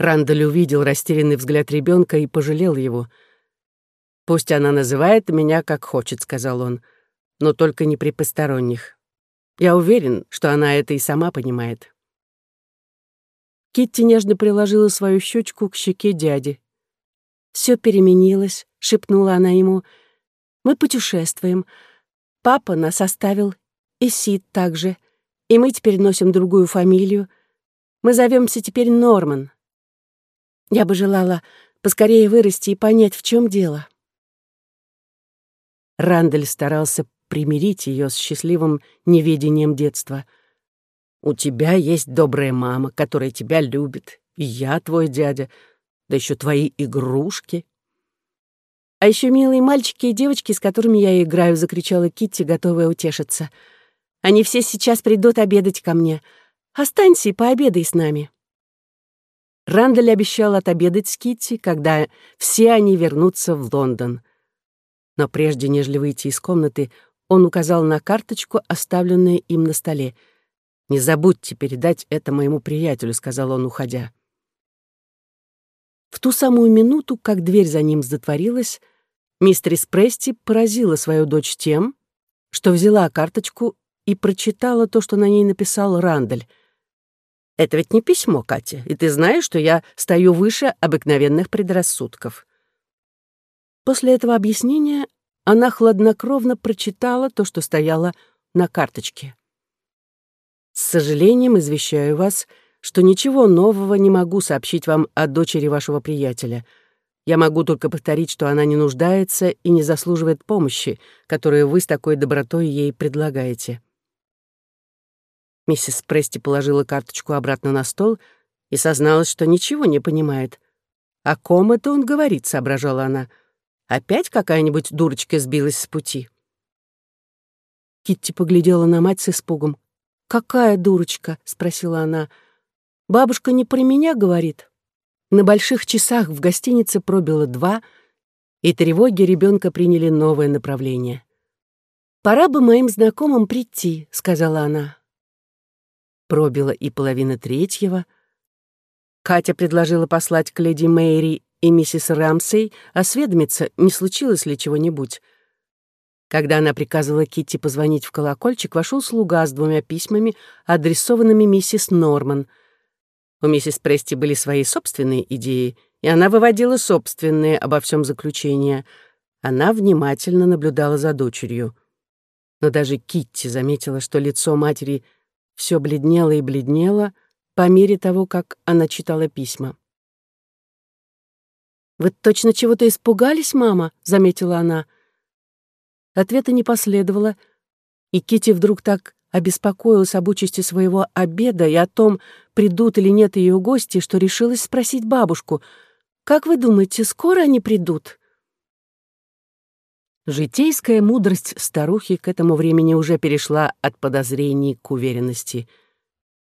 Рандаль увидел растерянный взгляд ребенка и пожалел его. «Пусть она называет меня как хочет», — сказал он, — «но только не при посторонних. Я уверен, что она это и сама понимает». Китти нежно приложила свою щечку к щеке дяди. Все переменилось», — шепнула она ему. «Мы путешествуем. Папа нас оставил, и Сид также, и мы теперь носим другую фамилию. Мы зовемся теперь Норман. Я бы желала поскорее вырасти и понять, в чем дело». Рандель старался примирить ее с счастливым неведением детства — у тебя есть добрая мама, которая тебя любит, и я твой дядя, да еще твои игрушки. А еще милые мальчики и девочки, с которыми я играю, закричала Китти, готовая утешиться. Они все сейчас придут обедать ко мне. Останься и пообедай с нами. Рандаль обещал отобедать с Китти, когда все они вернутся в Лондон. Но прежде, нежели выйти из комнаты, он указал на карточку, оставленную им на столе — «Не забудьте передать это моему приятелю», — сказал он, уходя. В ту самую минуту, как дверь за ним затворилась, мистерис Прести поразила свою дочь тем, что взяла карточку и прочитала то, что на ней написал Рандаль. «Это ведь не письмо, Катя, и ты знаешь, что я стою выше обыкновенных предрассудков». После этого объяснения она хладнокровно прочитала то, что стояло на карточке. С сожалением извещаю вас, что ничего нового не могу сообщить вам о дочери вашего приятеля. Я могу только повторить, что она не нуждается и не заслуживает помощи, которую вы с такой добротой ей предлагаете». Миссис Прести положила карточку обратно на стол и созналась, что ничего не понимает. «О ком это он говорит?» — соображала она. «Опять какая-нибудь дурочка сбилась с пути?» Китти поглядела на мать с испугом. «Какая дурочка?» — спросила она. «Бабушка не про меня говорит?» На больших часах в гостинице пробило два, и тревоги ребенка приняли новое направление. «Пора бы моим знакомым прийти», — сказала она. Пробила и половина третьего. Катя предложила послать к леди Мэйри и миссис Рамсей осведомиться, не случилось ли чего-нибудь. Когда она приказывала Китти позвонить в колокольчик, вошел слуга с двумя письмами, адресованными миссис Норман. У миссис Прести были свои собственные идеи, и она выводила собственные обо всем заключения. Она внимательно наблюдала за дочерью. Но даже Китти заметила, что лицо матери все бледнело и бледнело по мере того, как она читала письма. «Вы точно чего-то испугались, мама?» — заметила она. — Ответа не последовало, и Кити вдруг так обеспокоилась об участи своего обеда и о том, придут или нет ее гости, что решилась спросить бабушку, «Как вы думаете, скоро они придут?» Житейская мудрость старухи к этому времени уже перешла от подозрений к уверенности.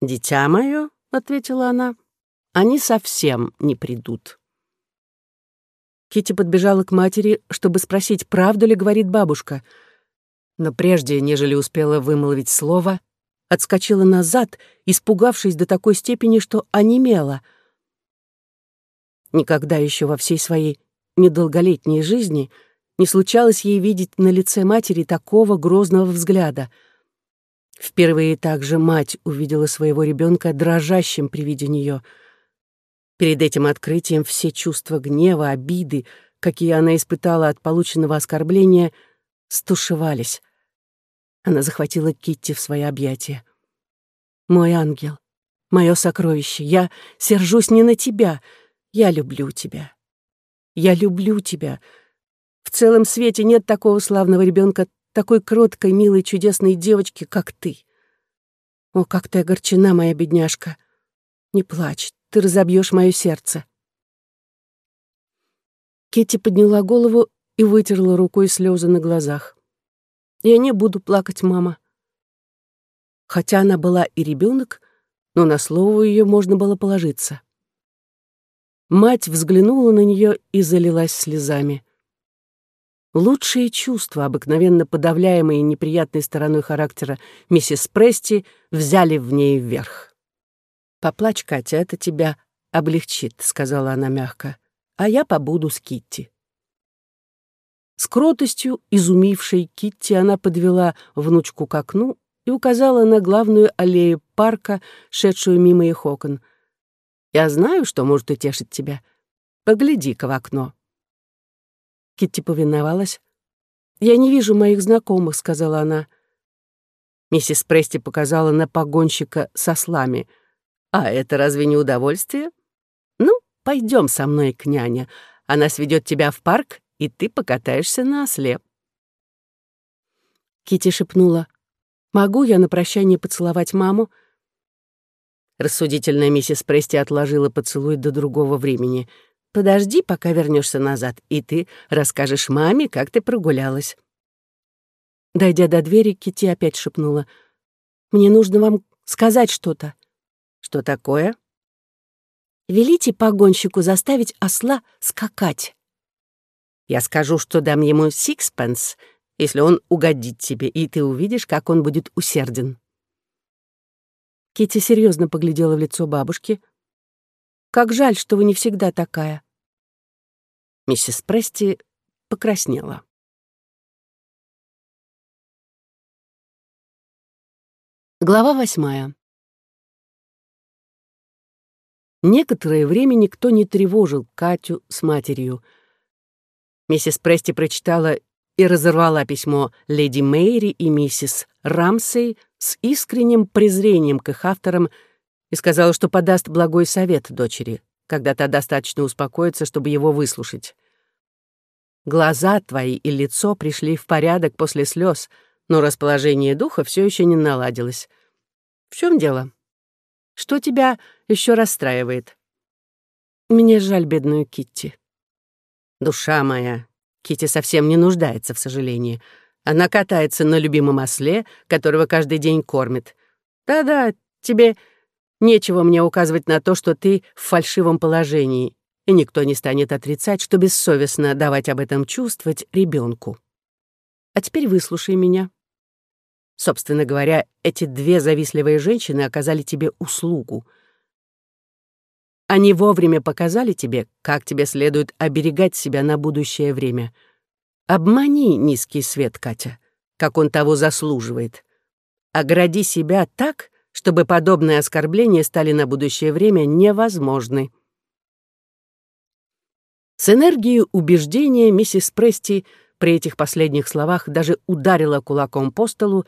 «Дитя мое», — ответила она, — «они совсем не придут». Кити подбежала к матери, чтобы спросить, правду ли говорит бабушка. Но прежде, нежели успела вымолвить слово, отскочила назад, испугавшись до такой степени, что онемела. Никогда еще во всей своей недолголетней жизни не случалось ей видеть на лице матери такого грозного взгляда. Впервые также мать увидела своего ребенка дрожащим при виде нее — Перед этим открытием все чувства гнева, обиды, какие она испытала от полученного оскорбления, стушевались. Она захватила Китти в свои объятия. «Мой ангел, мое сокровище, я сержусь не на тебя, я люблю тебя. Я люблю тебя. В целом свете нет такого славного ребенка, такой кроткой, милой, чудесной девочки, как ты. О, как ты огорчена, моя бедняжка. Не плачь, ты разобьешь мое сердце. Кити подняла голову и вытерла рукой слезы на глазах. Я не буду плакать, мама. Хотя она была и ребенок, но на слово ее можно было положиться. Мать взглянула на нее и залилась слезами. Лучшие чувства, обыкновенно подавляемые неприятной стороной характера миссис Прести, взяли в ней вверх. Поплачь, Катя, это тебя облегчит», — сказала она мягко, «а я побуду с Китти». С кротостью, изумившей Китти, она подвела внучку к окну и указала на главную аллею парка, шедшую мимо их окон. «Я знаю, что может утешить тебя. Погляди-ка в окно». Китти повиновалась. «Я не вижу моих знакомых», — сказала она. Миссис Прести показала на погонщика со слами. «А это разве не удовольствие? Ну, пойдем со мной к няне. Она сведет тебя в парк, и ты покатаешься на осле». Кити шепнула. «Могу я на прощание поцеловать маму?» Рассудительная миссис Прести отложила поцелуй до другого времени. «Подожди, пока вернешься назад, и ты расскажешь маме, как ты прогулялась». Дойдя до двери, Кити опять шепнула. «Мне нужно вам сказать что-то». «Что такое?» «Велите погонщику заставить осла скакать». «Я скажу, что дам ему сикспенс, если он угодит тебе, и ты увидишь, как он будет усерден». Кити серьезно поглядела в лицо бабушки. «Как жаль, что вы не всегда такая». Миссис Прести покраснела. Глава восьмая. Некоторое время никто не тревожил Катю с матерью. Миссис Прести прочитала и разорвала письмо леди Мэйри и миссис Рамсей с искренним презрением к их авторам и сказала, что подаст благой совет дочери, когда та достаточно успокоится, чтобы его выслушать. Глаза твои и лицо пришли в порядок после слез — но расположение духа все еще не наладилось. В чем дело? Что тебя еще расстраивает? Мне жаль бедную Китти. Душа моя, Китти совсем не нуждается в сожалении. Она катается на любимом осле, которого каждый день кормит. Да-да, тебе нечего мне указывать на то, что ты в фальшивом положении, и никто не станет отрицать, что бессовестно давать об этом чувствовать ребенку. А теперь выслушай меня. Собственно говоря, эти две завистливые женщины оказали тебе услугу. Они вовремя показали тебе, как тебе следует оберегать себя на будущее время. Обмани низкий свет, Катя, как он того заслуживает. Огради себя так, чтобы подобные оскорбления стали на будущее время невозможны. С энергией убеждения миссис Прести при этих последних словах даже ударила кулаком по столу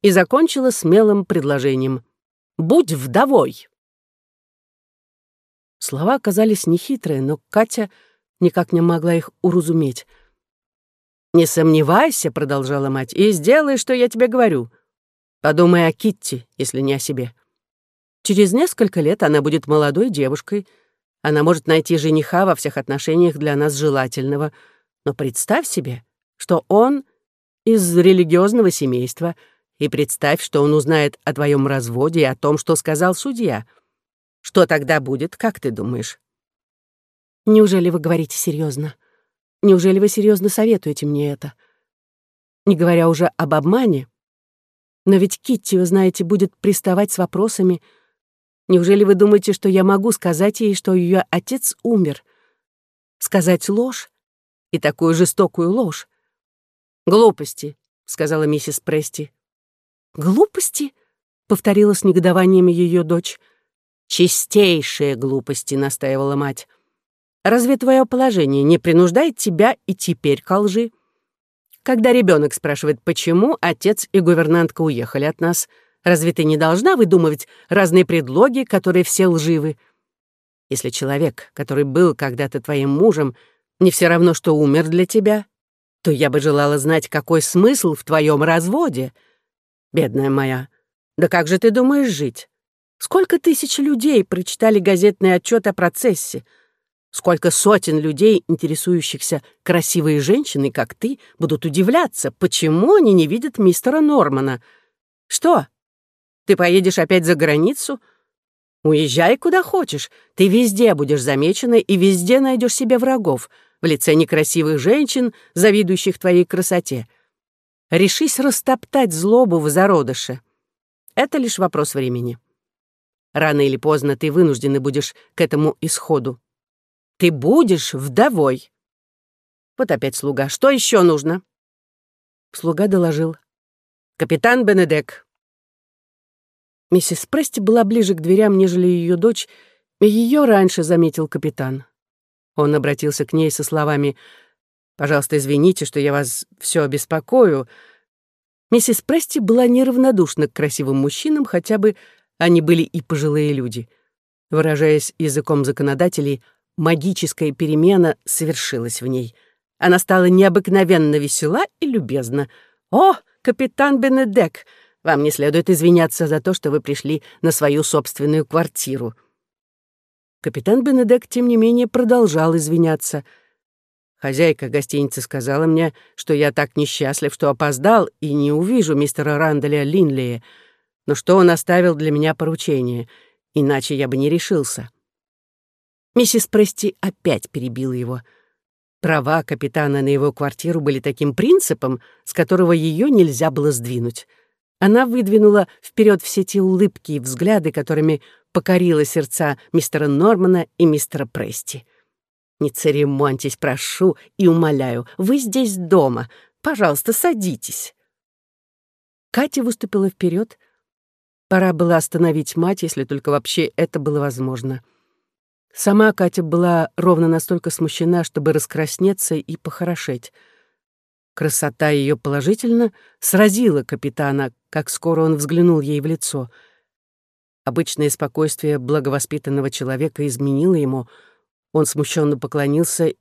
и закончила смелым предложением «Будь вдовой!». Слова оказались нехитрые, но Катя никак не могла их уразуметь. «Не сомневайся», — продолжала мать, — «и сделай, что я тебе говорю. Подумай о Китти, если не о себе. Через несколько лет она будет молодой девушкой, она может найти жениха во всех отношениях для нас желательного, но представь себе, что он из религиозного семейства — и представь, что он узнает о твоем разводе и о том, что сказал судья. Что тогда будет, как ты думаешь? Неужели вы говорите серьезно? Неужели вы серьезно советуете мне это? Не говоря уже об обмане. Но ведь Китти, вы знаете, будет приставать с вопросами. Неужели вы думаете, что я могу сказать ей, что ее отец умер? Сказать ложь? И такую жестокую ложь? Глупости, сказала миссис Прести. «Глупости?» — повторила с негодованием ее дочь. «Чистейшие глупости», — настаивала мать. «Разве твое положение не принуждает тебя и теперь ко лжи? Когда ребенок спрашивает, почему отец и гувернантка уехали от нас, разве ты не должна выдумывать разные предлоги, которые все лживы? Если человек, который был когда-то твоим мужем, не все равно, что умер для тебя, то я бы желала знать, какой смысл в твоем разводе — Бедная моя, да как же ты думаешь жить? Сколько тысяч людей прочитали газетный отчет о процессе? Сколько сотен людей, интересующихся красивой женщиной, как ты, будут удивляться, почему они не видят мистера Нормана? Что? Ты поедешь опять за границу? Уезжай куда хочешь. Ты везде будешь замечена и везде найдешь себе врагов в лице некрасивых женщин, завидующих твоей красоте. Решись растоптать злобу в зародыше. Это лишь вопрос времени. Рано или поздно ты вынуждена будешь к этому исходу. Ты будешь вдовой. Вот опять слуга. Что еще нужно? Слуга доложил. Капитан Бенедек. Миссис Прести была ближе к дверям, нежели ее дочь, и ее раньше заметил капитан. Он обратился к ней со словами «Пожалуйста, извините, что я вас все обеспокою». Миссис Прести была неравнодушна к красивым мужчинам, хотя бы они были и пожилые люди. Выражаясь языком законодателей, магическая перемена совершилась в ней. Она стала необыкновенно весела и любезна. «О, капитан Бенедек, вам не следует извиняться за то, что вы пришли на свою собственную квартиру». Капитан Бенедек, тем не менее, продолжал извиняться. Хозяйка гостиницы сказала мне, что я так несчастлив, что опоздал и не увижу мистера Ранделя Линлея но что он оставил для меня поручение, иначе я бы не решился. Миссис Прести опять перебила его. Права капитана на его квартиру были таким принципом, с которого ее нельзя было сдвинуть. Она выдвинула вперед все те улыбки и взгляды, которыми покорила сердца мистера Нормана и мистера Прести. «Не церемоньтесь, прошу и умоляю, вы здесь дома. Пожалуйста, садитесь». Катя выступила вперед, Пора было остановить мать, если только вообще это было возможно. Сама Катя была ровно настолько смущена, чтобы раскраснеться и похорошеть. Красота ее положительно сразила капитана, как скоро он взглянул ей в лицо. Обычное спокойствие благовоспитанного человека изменило ему. Он смущенно поклонился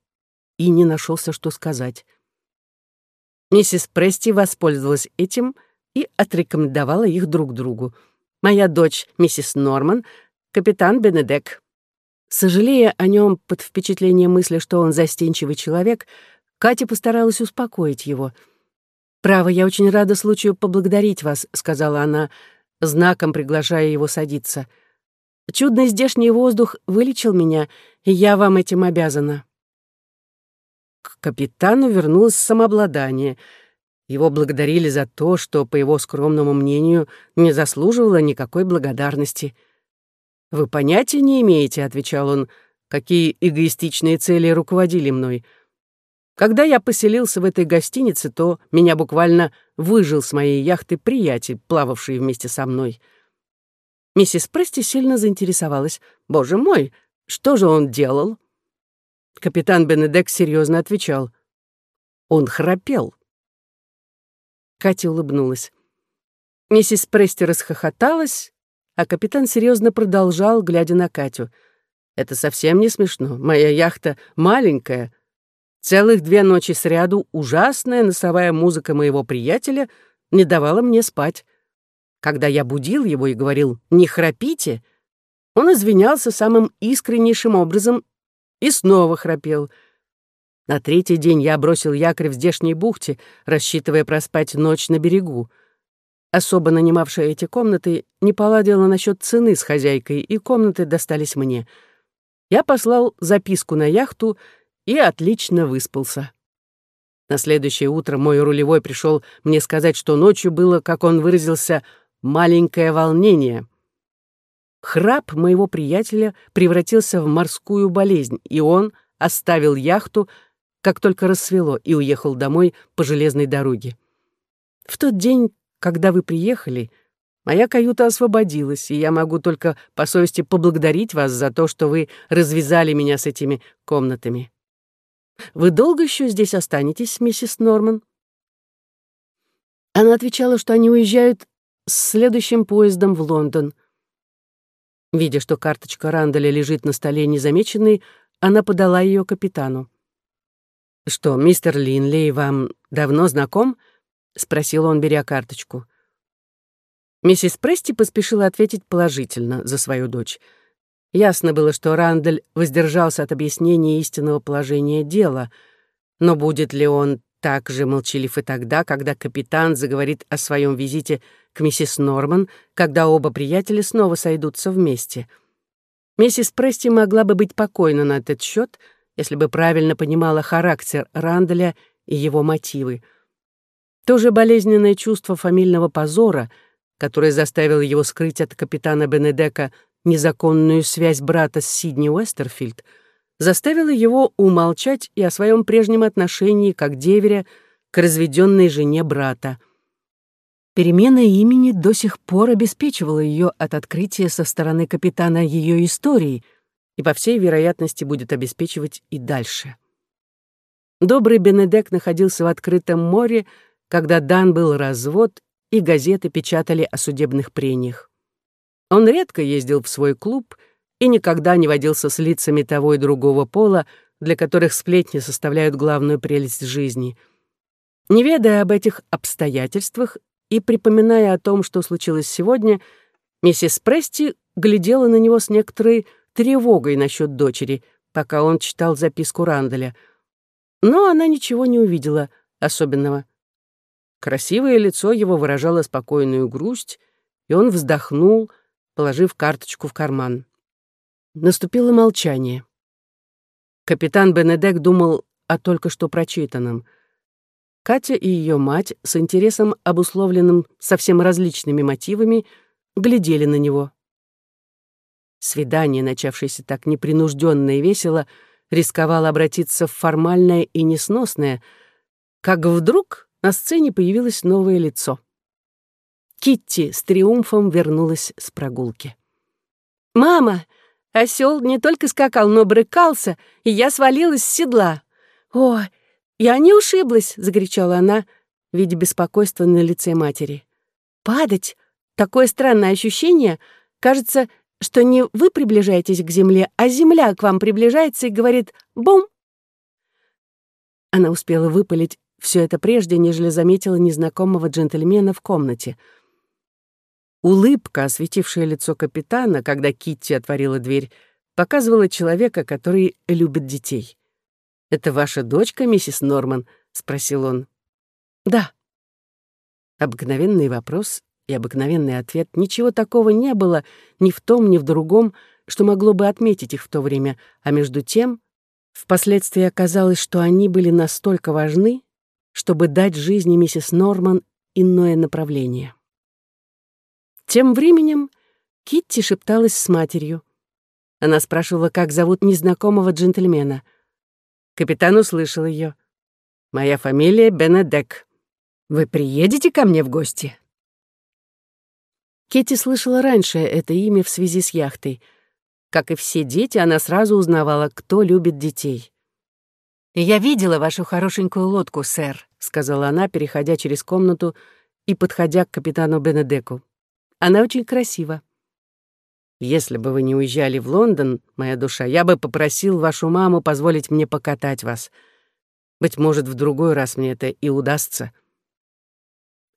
и не нашелся, что сказать. Миссис Прести воспользовалась этим и отрекомендовала их друг другу — моя дочь, миссис Норман, капитан Бенедек». Сожалея о нем под впечатлением мысли, что он застенчивый человек, Катя постаралась успокоить его. «Право, я очень рада случаю поблагодарить вас», — сказала она, знаком приглашая его садиться. «Чудный здешний воздух вылечил меня, и я вам этим обязана». К капитану вернулось самообладание — его благодарили за то, что, по его скромному мнению, не заслуживало никакой благодарности. «Вы понятия не имеете», — отвечал он, — «какие эгоистичные цели руководили мной. Когда я поселился в этой гостинице, то меня буквально выжил с моей яхты приятель, плававший вместе со мной». Миссис Прести сильно заинтересовалась. «Боже мой, что же он делал?» Капитан Бенедек серьезно отвечал. «Он храпел». Катя улыбнулась. Миссис Прести расхохоталась, а капитан серьезно продолжал, глядя на Катю. «Это совсем не смешно. Моя яхта маленькая. Целых две ночи сряду ужасная носовая музыка моего приятеля не давала мне спать. Когда я будил его и говорил «не храпите», он извинялся самым искреннейшим образом и снова храпел — на третий день я бросил якорь в здешней бухте, рассчитывая проспать ночь на берегу. Особо нанимавшая эти комнаты не поладила насчет цены с хозяйкой, и комнаты достались мне. Я послал записку на яхту и отлично выспался. На следующее утро мой рулевой пришел мне сказать, что ночью было, как он выразился, маленькое волнение. Храп моего приятеля превратился в морскую болезнь, и он оставил яхту, как только рассвело, и уехал домой по железной дороге. В тот день, когда вы приехали, моя каюта освободилась, и я могу только по совести поблагодарить вас за то, что вы развязали меня с этими комнатами. Вы долго еще здесь останетесь, миссис Норман? Она отвечала, что они уезжают с следующим поездом в Лондон. Видя, что карточка Рандаля лежит на столе незамеченной, она подала ее капитану. «Что, мистер Линлей вам давно знаком?» — спросил он, беря карточку. Миссис Прести поспешила ответить положительно за свою дочь. Ясно было, что Рандель воздержался от объяснения истинного положения дела, но будет ли он так же молчалив и тогда, когда капитан заговорит о своем визите к миссис Норман, когда оба приятеля снова сойдутся вместе? Миссис Прести могла бы быть покойна на этот счет — если бы правильно понимала характер Ранделя и его мотивы. То же болезненное чувство фамильного позора, которое заставило его скрыть от капитана Бенедека незаконную связь брата с Сидни Уэстерфилд, заставила его умолчать и о своем прежнем отношении, как деверя, к разведенной жене брата. Перемена имени до сих пор обеспечивала ее от открытия со стороны капитана ее истории и, по всей вероятности, будет обеспечивать и дальше. Добрый Бенедек находился в открытом море, когда дан был развод, и газеты печатали о судебных прениях. Он редко ездил в свой клуб и никогда не водился с лицами того и другого пола, для которых сплетни составляют главную прелесть жизни. Не ведая об этих обстоятельствах и припоминая о том, что случилось сегодня, миссис Прести глядела на него с некоторой тревогой насчет дочери, пока он читал записку Ранделя. Но она ничего не увидела особенного. Красивое лицо его выражало спокойную грусть, и он вздохнул, положив карточку в карман. Наступило молчание. Капитан Бенедек думал о только что прочитанном. Катя и ее мать, с интересом, обусловленным совсем различными мотивами, глядели на него. Свидание, начавшееся так непринужденно и весело, рисковало обратиться в формальное и несносное, как вдруг на сцене появилось новое лицо. Китти с триумфом вернулась с прогулки. «Мама, осел не только скакал, но брыкался, и я свалилась с седла. О, я не ушиблась!» — закричала она, видя беспокойство на лице матери. «Падать? Такое странное ощущение. Кажется, что не вы приближаетесь к земле, а земля к вам приближается и говорит «бум». Она успела выпалить все это прежде, нежели заметила незнакомого джентльмена в комнате. Улыбка, осветившая лицо капитана, когда Китти отворила дверь, показывала человека, который любит детей. «Это ваша дочка, миссис Норман?» — спросил он. «Да». Обыкновенный вопрос и обыкновенный ответ. Ничего такого не было ни в том, ни в другом, что могло бы отметить их в то время, а между тем, впоследствии оказалось, что они были настолько важны, чтобы дать жизни миссис Норман иное направление. Тем временем Китти шепталась с матерью. Она спрашивала, как зовут незнакомого джентльмена. Капитан услышал ее. «Моя фамилия Бенедек. Вы приедете ко мне в гости?» Китти слышала раньше это имя в связи с яхтой. Как и все дети, она сразу узнавала, кто любит детей. «Я видела вашу хорошенькую лодку, сэр», — сказала она, переходя через комнату и подходя к капитану Бенедеку. «Она очень красива». «Если бы вы не уезжали в Лондон, моя душа, я бы попросил вашу маму позволить мне покатать вас. Быть может, в другой раз мне это и удастся».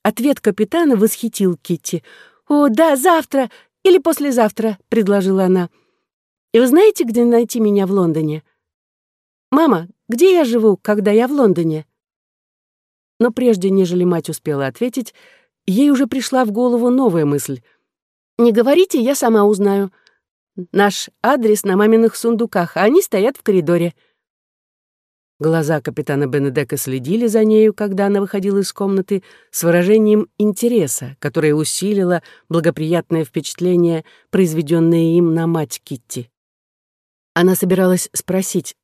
Ответ капитана восхитил Китти. «О, да, завтра или послезавтра», — предложила она. «И вы знаете, где найти меня в Лондоне?» «Мама, где я живу, когда я в Лондоне?» Но прежде, нежели мать успела ответить, ей уже пришла в голову новая мысль. «Не говорите, я сама узнаю. Наш адрес на маминых сундуках, а они стоят в коридоре». Глаза капитана Бенедека следили за нею, когда она выходила из комнаты, с выражением интереса, которое усилило благоприятное впечатление, произведенное им на мать Китти. Она собиралась спросить,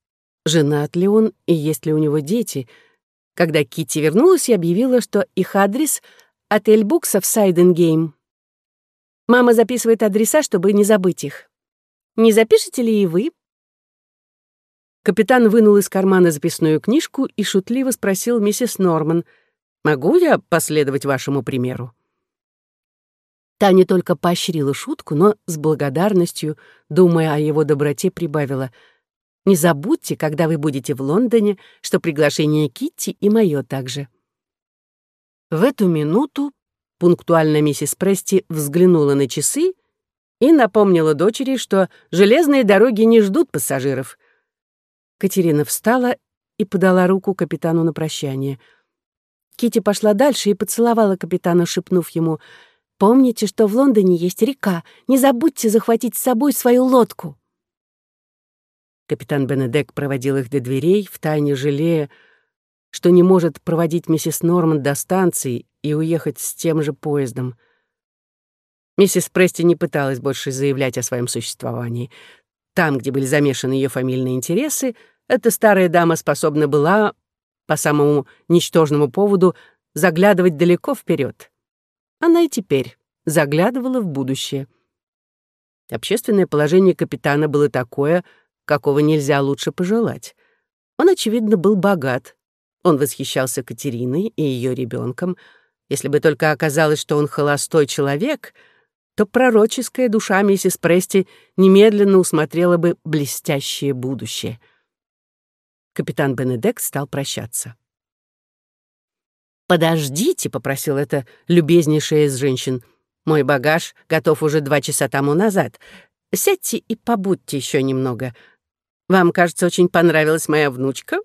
женат ли он и есть ли у него дети, когда Китти вернулась и объявила, что их адрес — отель Букса в Сайденгейм. Мама записывает адреса, чтобы не забыть их. Не запишете ли и вы? Капитан вынул из кармана записную книжку и шутливо спросил миссис Норман, «Могу я последовать вашему примеру?» Та не только поощрила шутку, но с благодарностью, думая о его доброте, прибавила — не забудьте, когда вы будете в Лондоне, что приглашение Китти и мое также». В эту минуту пунктуально миссис Прести взглянула на часы и напомнила дочери, что железные дороги не ждут пассажиров. Катерина встала и подала руку капитану на прощание. Кити пошла дальше и поцеловала капитана, шепнув ему «Помните, что в Лондоне есть река. Не забудьте захватить с собой свою лодку». Капитан Бенедек проводил их до дверей, втайне жалея, что не может проводить миссис Норман до станции и уехать с тем же поездом. Миссис Прести не пыталась больше заявлять о своем существовании. Там, где были замешаны ее фамильные интересы, эта старая дама способна была, по самому ничтожному поводу, заглядывать далеко вперед. Она и теперь заглядывала в будущее. Общественное положение капитана было такое, какого нельзя лучше пожелать. Он, очевидно, был богат. Он восхищался Катериной и ее ребенком. Если бы только оказалось, что он холостой человек — то пророческая душа миссис Прести немедленно усмотрела бы блестящее будущее. Капитан Бенедект стал прощаться. «Подождите», — попросил это любезнейшая из женщин. «Мой багаж готов уже два часа тому назад. Сядьте и побудьте еще немного. Вам, кажется, очень понравилась моя внучка?»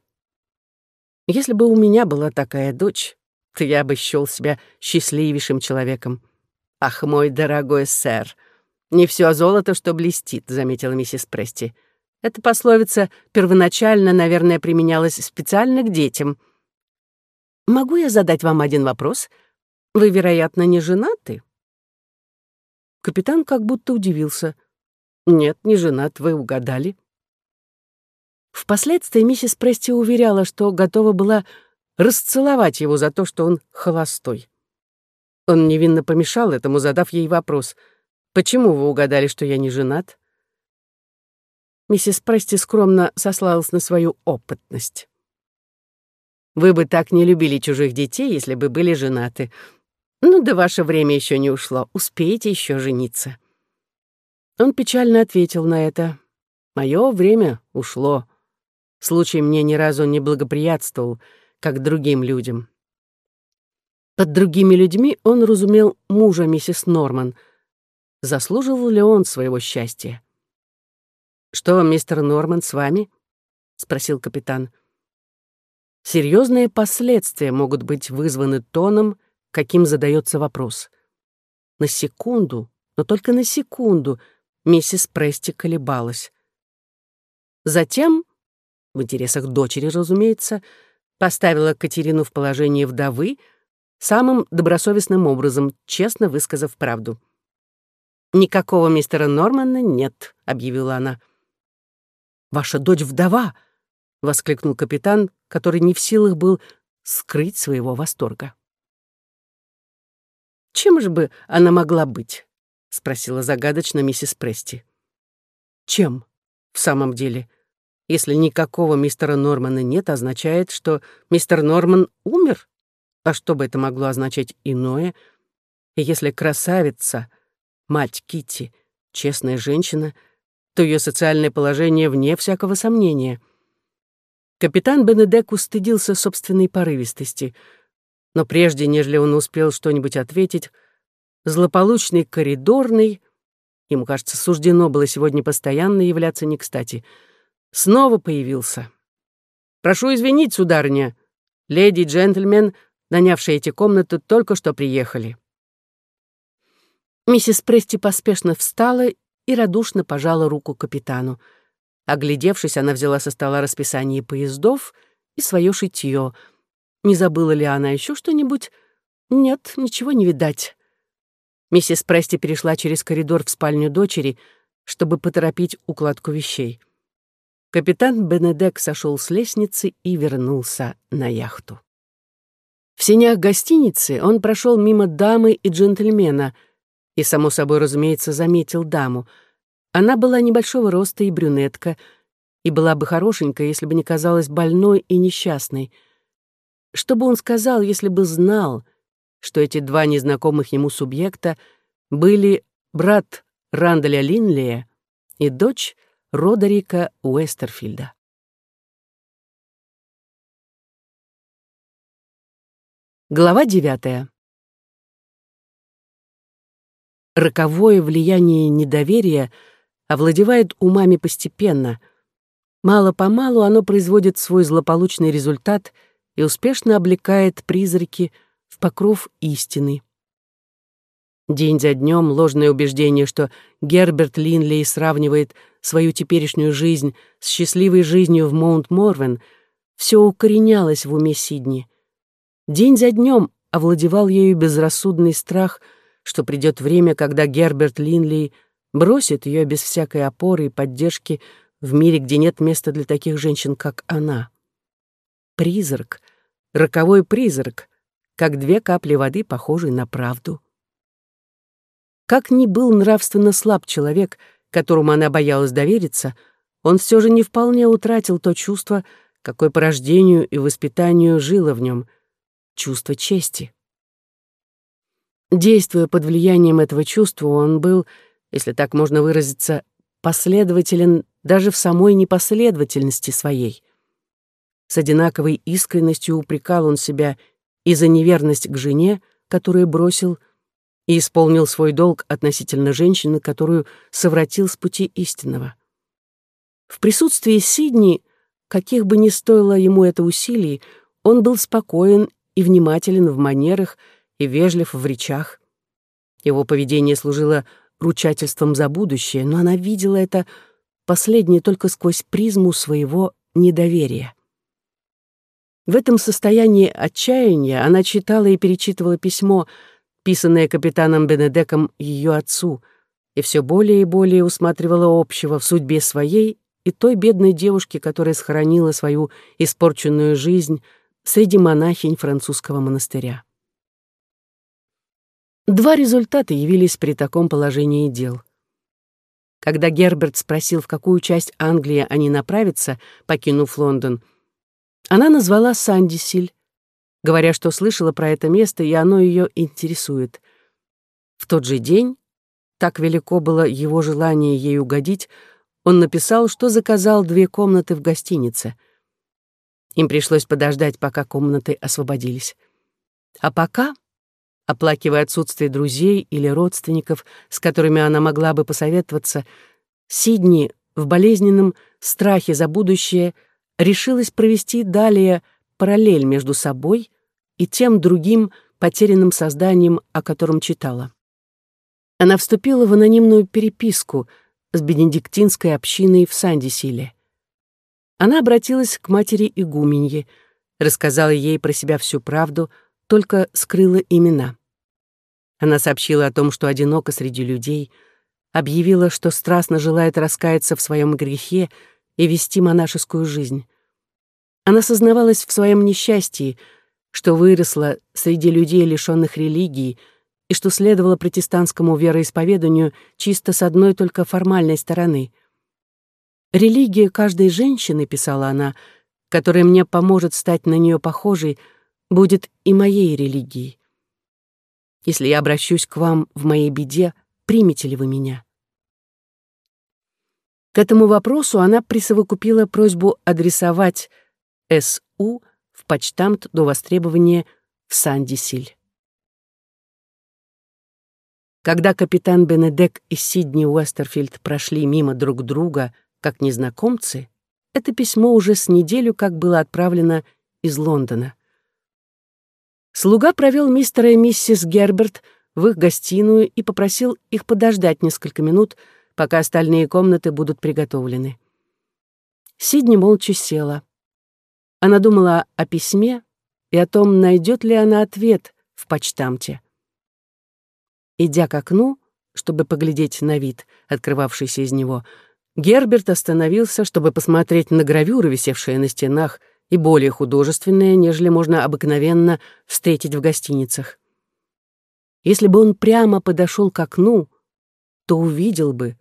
Если бы у меня была такая дочь, то я бы счёл себя счастливейшим человеком. «Ах, мой дорогой сэр, не все золото, что блестит», — заметила миссис Прести. Эта пословица первоначально, наверное, применялась специально к детям. «Могу я задать вам один вопрос? Вы, вероятно, не женаты?» Капитан как будто удивился. «Нет, не женат, вы угадали». Впоследствии миссис Прести уверяла, что готова была расцеловать его за то, что он холостой. Он невинно помешал этому, задав ей вопрос. «Почему вы угадали, что я не женат?» Миссис Прести скромно сослалась на свою опытность. «Вы бы так не любили чужих детей, если бы были женаты. Ну да ваше время еще не ушло. Успеете еще жениться». Он печально ответил на это. «Мое время ушло. Случай мне ни разу не благоприятствовал, как другим людям. Под другими людьми он разумел мужа миссис Норман. Заслуживал ли он своего счастья? «Что, мистер Норман, с вами?» — спросил капитан. Серьезные последствия могут быть вызваны тоном, каким задается вопрос. На секунду, но только на секунду, миссис Прести колебалась. Затем, в интересах дочери, разумеется, поставила Катерину в положение вдовы, самым добросовестным образом, честно высказав правду. «Никакого мистера Нормана нет», — объявила она. «Ваша дочь вдова!» — воскликнул капитан, который не в силах был скрыть своего восторга. «Чем же бы она могла быть?» — спросила загадочно миссис Прести. «Чем? В самом деле, если никакого мистера Нормана нет, означает, что мистер Норман умер?» А что бы это могло означать иное? И если красавица, мать Кити, честная женщина, то ее социальное положение вне всякого сомнения. Капитан Бенедек устыдился собственной порывистости, но прежде, нежели он успел что-нибудь ответить, злополучный коридорный, ему, кажется, суждено было сегодня постоянно являться не кстати, снова появился. «Прошу извинить, сударыня, леди и джентльмен нанявшие эти комнаты, только что приехали. Миссис Прести поспешно встала и радушно пожала руку капитану. Оглядевшись, она взяла со стола расписание поездов и свое шитье. Не забыла ли она еще что-нибудь? Нет, ничего не видать. Миссис Прести перешла через коридор в спальню дочери, чтобы поторопить укладку вещей. Капитан Бенедек сошел с лестницы и вернулся на яхту. В сенях гостиницы он прошел мимо дамы и джентльмена и, само собой, разумеется, заметил даму. Она была небольшого роста и брюнетка, и была бы хорошенькая, если бы не казалась больной и несчастной. Что бы он сказал, если бы знал, что эти два незнакомых ему субъекта были брат Рандаля Линлея и дочь Родерика Уэстерфилда? Глава девятая. Роковое влияние недоверия овладевает умами постепенно. Мало-помалу оно производит свой злополучный результат и успешно облекает призраки в покров истины. День за днем ложное убеждение, что Герберт Линлей сравнивает свою теперешнюю жизнь с счастливой жизнью в Маунт-Морвен, все укоренялось в уме Сидни — День за днем овладевал ею безрассудный страх, что придет время, когда Герберт Линли бросит ее без всякой опоры и поддержки в мире, где нет места для таких женщин, как она. Призрак, роковой призрак, как две капли воды, похожий на правду. Как ни был нравственно слаб человек, которому она боялась довериться, он все же не вполне утратил то чувство, какое по рождению и воспитанию жило в нем — чувство чести. Действуя под влиянием этого чувства, он был, если так можно выразиться, последователен даже в самой непоследовательности своей. С одинаковой искренностью упрекал он себя и за неверность к жене, которую бросил, и исполнил свой долг относительно женщины, которую совратил с пути истинного. В присутствии Сидни, каких бы ни стоило ему это усилий, он был спокоен и внимателен в манерах и вежлив в речах. Его поведение служило ручательством за будущее, но она видела это последнее только сквозь призму своего недоверия. В этом состоянии отчаяния она читала и перечитывала письмо, писанное капитаном Бенедеком ее отцу, и все более и более усматривала общего в судьбе своей и той бедной девушки, которая сохранила свою испорченную жизнь среди монахинь французского монастыря. Два результата явились при таком положении дел. Когда Герберт спросил, в какую часть Англии они направятся, покинув Лондон, она назвала Сандисиль, говоря, что слышала про это место, и оно ее интересует. В тот же день, так велико было его желание ей угодить, он написал, что заказал две комнаты в гостинице. Им пришлось подождать, пока комнаты освободились. А пока оплакивая отсутствие друзей или родственников, с которыми она могла бы посоветоваться, Сидни в болезненном страхе за будущее решилась провести далее параллель между собой и тем другим потерянным созданием, о котором читала. Она вступила в анонимную переписку с бенедиктинской общиной в Сандисиле. Она обратилась к матери игуменье, рассказала ей про себя всю правду — только скрыла имена. Она сообщила о том, что одиноко среди людей, объявила, что страстно желает раскаяться в своем грехе и вести монашескую жизнь. Она сознавалась в своем несчастье, что выросла среди людей, лишенных религии, и что следовало протестантскому вероисповеданию чисто с одной только формальной стороны. «Религия каждой женщины», — писала она, — «которая мне поможет стать на нее похожей, — будет и моей религией. Если я обращусь к вам в моей беде, примете ли вы меня? К этому вопросу она присовокупила просьбу адресовать С.У. в почтамт до востребования в Сандисиль. Когда капитан Бенедек и Сидни Уэстерфилд прошли мимо друг друга, как незнакомцы, это письмо уже с неделю как было отправлено из Лондона. Слуга провел мистера и миссис Герберт в их гостиную и попросил их подождать несколько минут, пока остальные комнаты будут приготовлены. Сидни молча села. Она думала о письме и о том, найдет ли она ответ в почтамте. Идя к окну, чтобы поглядеть на вид, открывавшийся из него, Герберт остановился, чтобы посмотреть на гравюры, висевшие на стенах, и более художественное, нежели можно обыкновенно встретить в гостиницах. Если бы он прямо подошел к окну, то увидел бы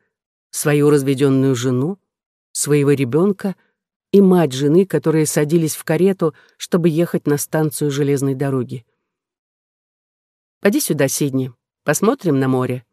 свою разведенную жену, своего ребенка и мать жены, которые садились в карету, чтобы ехать на станцию железной дороги. «Поди сюда, Сидни, посмотрим на море»,